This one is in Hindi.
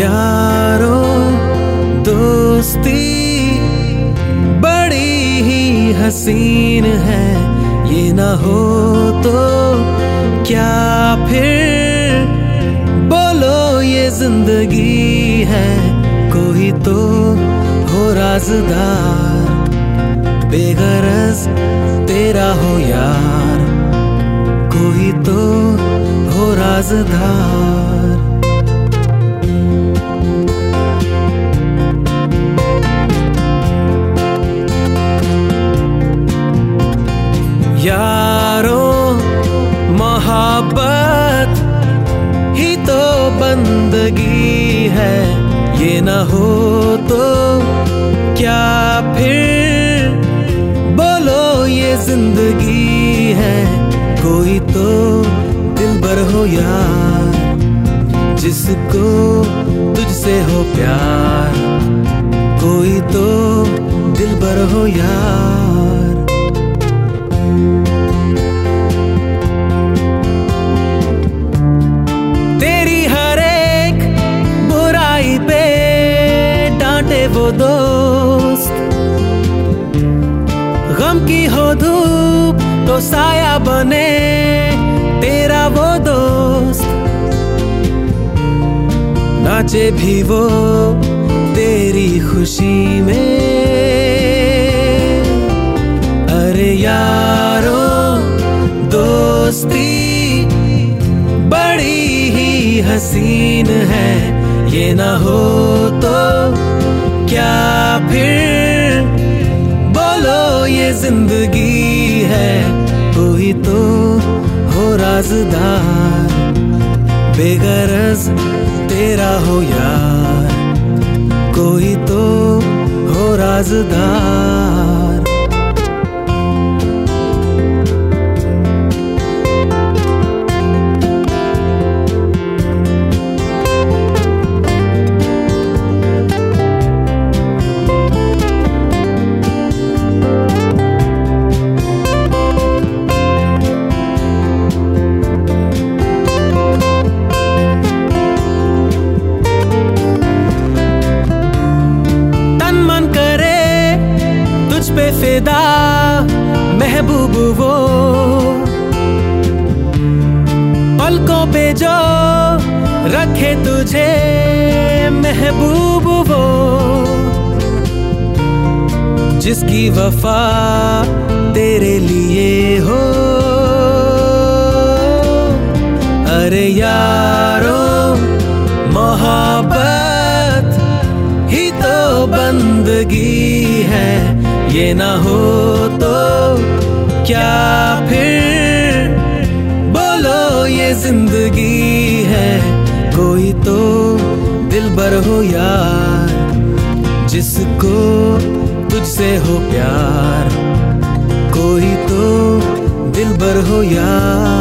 यारो दोस्ती बड़ी ही हसीन है। ये ना हो तो क्या फिर बोलो ये ज़िंदगी है। कोई तो हो राजदार, बेगरज तेरा हो यार। कोई तो हो राजदार। बंदगी है, ये न हो तो क्या फिर? बोलो ये ज़िंदगी है, कोई तो दिल भर हो यार, जिसको तुझसे हो प्यार, कोई तो दिल भर हो यार। डांटे वो दोस्त। गम की हो धूप तो साया बने तेरा वो दोस्त। नाचे भी वो तेरी खुशी में। अरे यारो, दोस्ती बड़ी ही हसीन है। ये ना हो तो क्या फिर? बोलो, ये ज़िंदगी है। कोई तो हो राजदार। बेगरज तेरा हो यार। कोई तो हो राजदार। फिदा महबूब वो। पलकों पे जो रखे तुझे महबूब वो। जिसकी वफा तेरे लिए हो। अरे यारो, मोहब्बत ही तो बंदगी। ये ना हो तो क्या फिर? बोलो ये ज़िंदगी है, कोई तो दिल बर हो यार। जिसको तुझसे हो प्यार, कोई तो दिल भर हो यार।